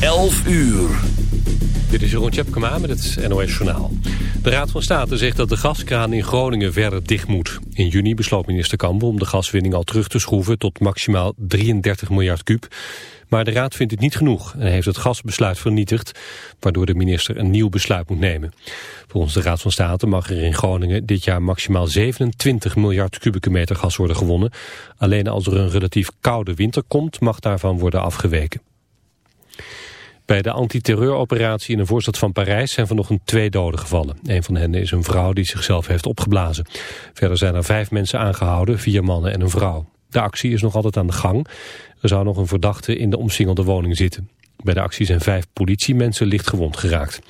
11 uur. Dit is Jeroen Tjepkema met het NOS Journaal. De Raad van State zegt dat de gaskraan in Groningen verder dicht moet. In juni besloot minister Kamp om de gaswinning al terug te schroeven tot maximaal 33 miljard kuub. Maar de Raad vindt het niet genoeg en heeft het gasbesluit vernietigd, waardoor de minister een nieuw besluit moet nemen. Volgens de Raad van State mag er in Groningen dit jaar maximaal 27 miljard kubieke meter gas worden gewonnen. Alleen als er een relatief koude winter komt, mag daarvan worden afgeweken. Bij de antiterreuroperatie in een voorstad van Parijs zijn vanochtend twee doden gevallen. Een van hen is een vrouw die zichzelf heeft opgeblazen. Verder zijn er vijf mensen aangehouden, vier mannen en een vrouw. De actie is nog altijd aan de gang. Er zou nog een verdachte in de omsingelde woning zitten. Bij de actie zijn vijf politiemensen licht gewond geraakt.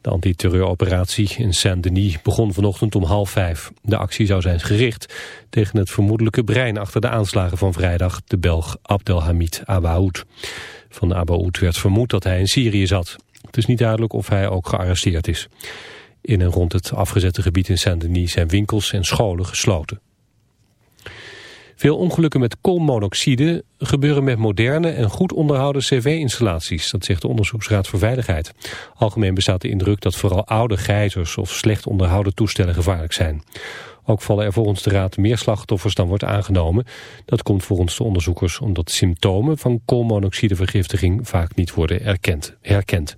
De antiterreuroperatie in Saint-Denis begon vanochtend om half vijf. De actie zou zijn gericht tegen het vermoedelijke brein achter de aanslagen van vrijdag, de Belg Abdelhamid Abaoud. Van de Abaoud werd vermoed dat hij in Syrië zat. Het is niet duidelijk of hij ook gearresteerd is. In en rond het afgezette gebied in Saint-Denis zijn winkels en scholen gesloten. Veel ongelukken met koolmonoxide gebeuren met moderne en goed onderhouden cv-installaties. Dat zegt de Onderzoeksraad voor Veiligheid. Algemeen bestaat de indruk dat vooral oude gijzers of slecht onderhouden toestellen gevaarlijk zijn. Ook vallen er volgens de Raad meer slachtoffers dan wordt aangenomen. Dat komt volgens de onderzoekers omdat symptomen van koolmonoxidevergiftiging vaak niet worden erkend, herkend.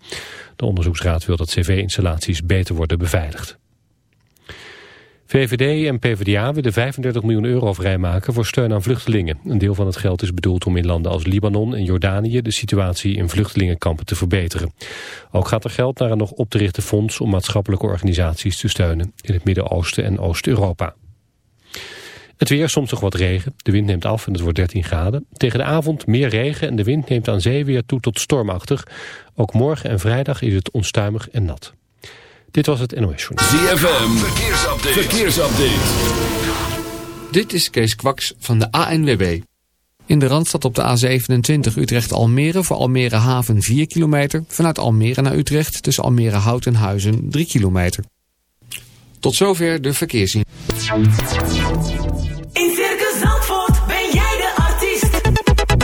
De onderzoeksraad wil dat cv-installaties beter worden beveiligd. VVD en PvdA willen 35 miljoen euro vrijmaken voor steun aan vluchtelingen. Een deel van het geld is bedoeld om in landen als Libanon en Jordanië de situatie in vluchtelingenkampen te verbeteren. Ook gaat er geld naar een nog op te richten fonds om maatschappelijke organisaties te steunen in het Midden-Oosten en Oost-Europa. Het weer, soms nog wat regen. De wind neemt af en het wordt 13 graden. Tegen de avond meer regen en de wind neemt aan zee weer toe tot stormachtig. Ook morgen en vrijdag is het onstuimig en nat. Dit was het NOS Journal. ZFM, verkeersupdate. verkeersupdate. Dit is Kees Kwaks van de ANWB. In de Randstad op de A27 Utrecht-Almere voor Almere Haven 4 kilometer. Vanuit Almere naar Utrecht tussen Almere Hout en Huizen 3 kilometer. Tot zover de verkeersin. In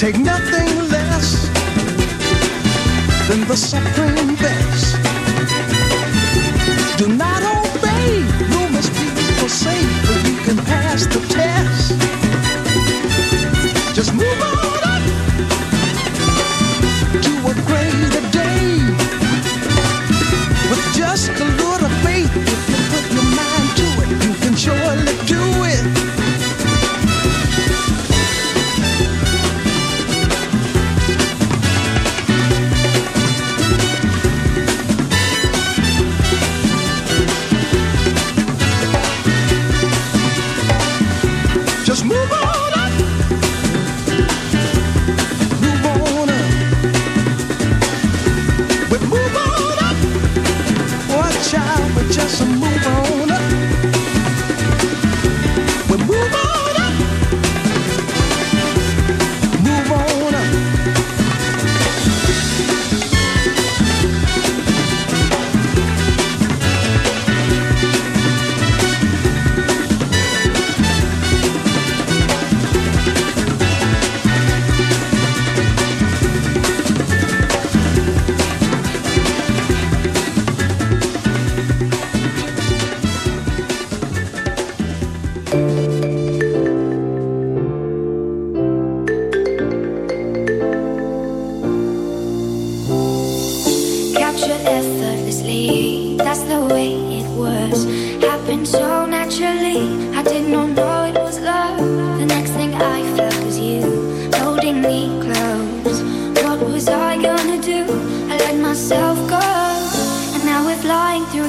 Take nothing less than the supreme best. Do not obey, you must be forsaken, but you can pass the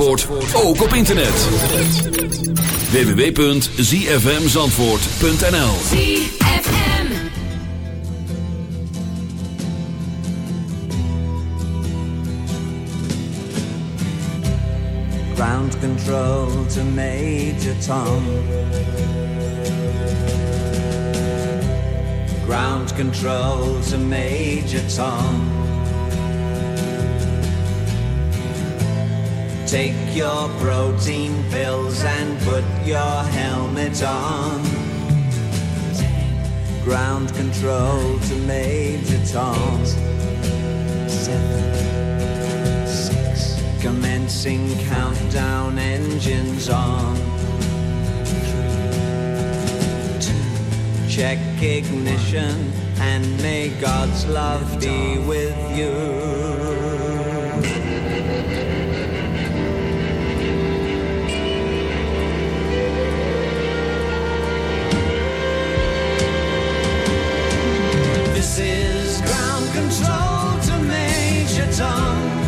Zandvoort ook op internet. www.zfmzandvoort.nl ZFM Ground control to Major Tom. Ground control to Major Tom. Take your protein pills and put your helmet on. Ground control to Major Tom. Seven, six. Commencing countdown engines on. Three, two. Check ignition and may God's love be with you. song.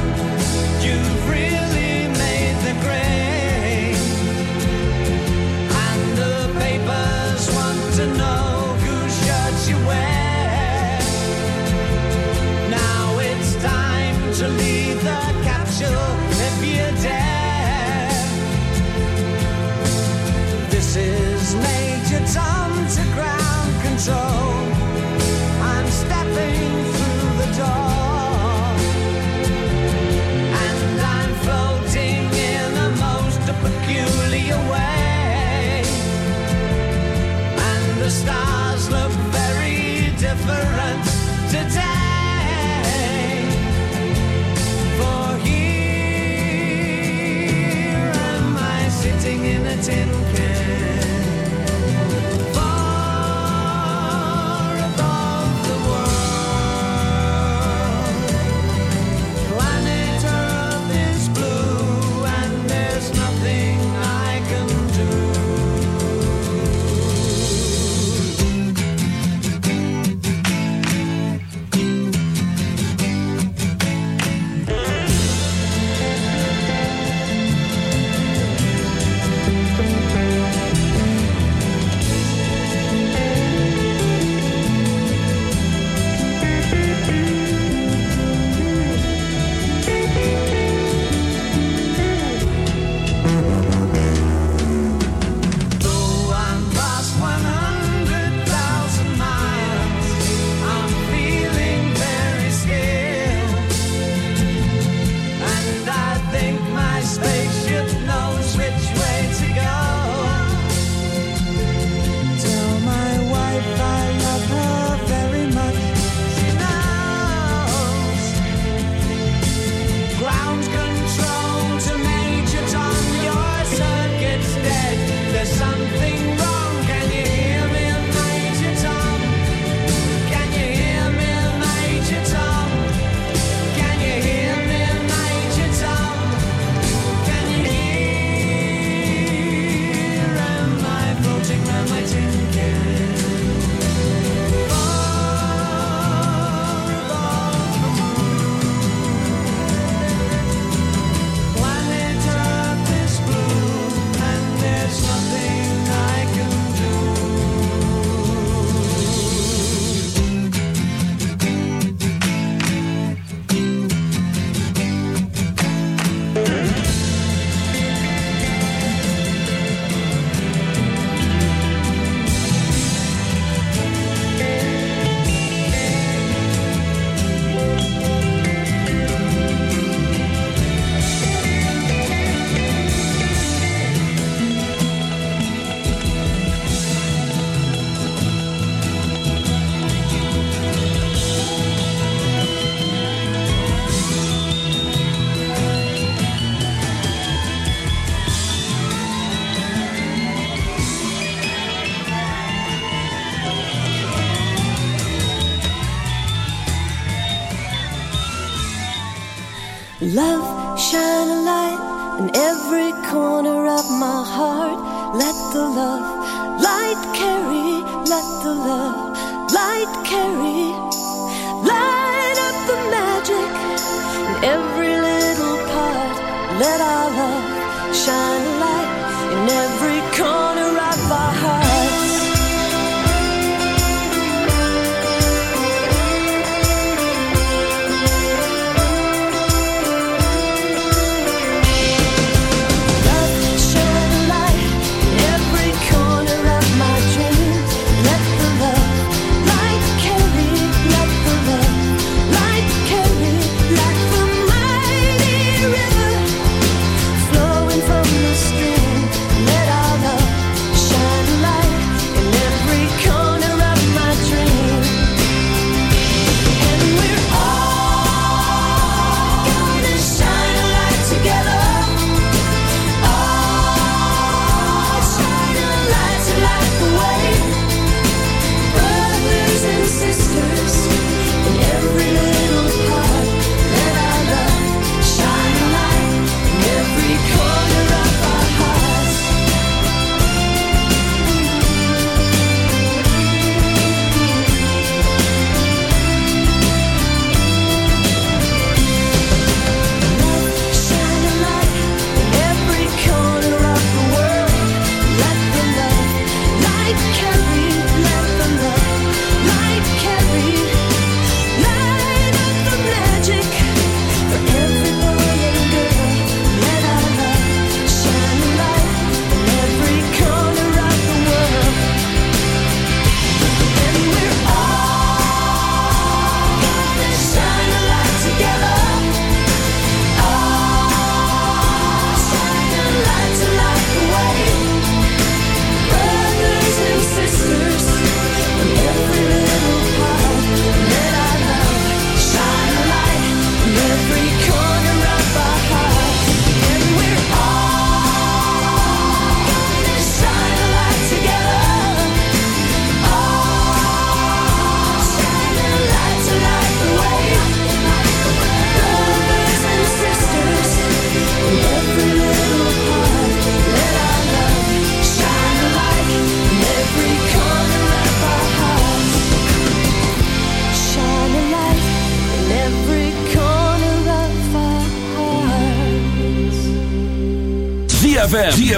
every little part. Let our love shine a light in every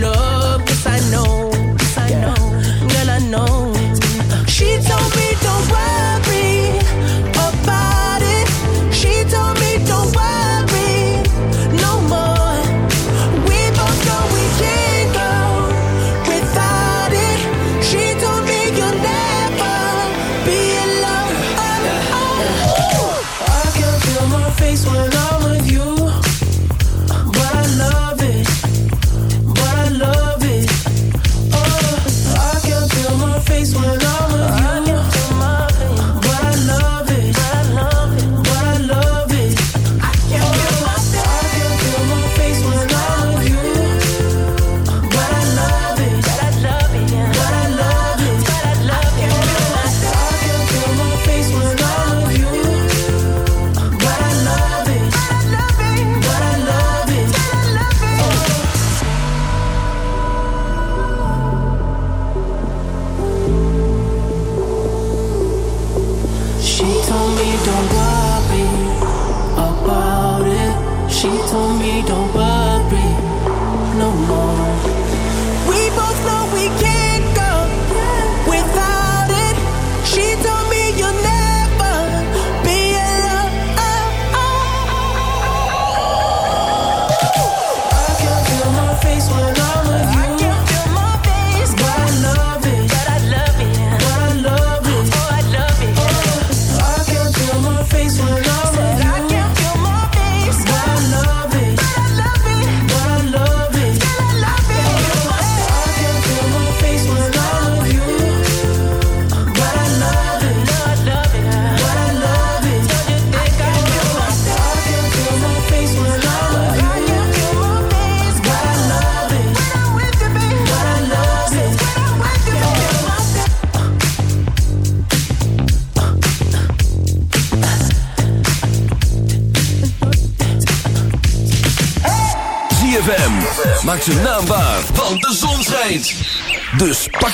love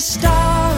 Stop.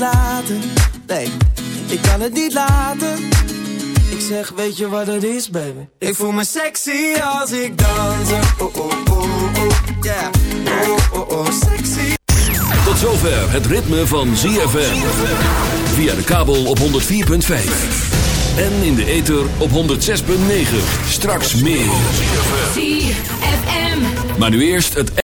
Laten. Nee, ik kan het niet laten. Ik zeg, weet je wat het is, baby? Ik voel me sexy als ik dans. Oh, oh, oh, oh, yeah. Oh, oh, oh, sexy. Tot zover het ritme van ZFM. Via de kabel op 104.5. En in de ether op 106.9. Straks meer. ZFM. Maar nu eerst het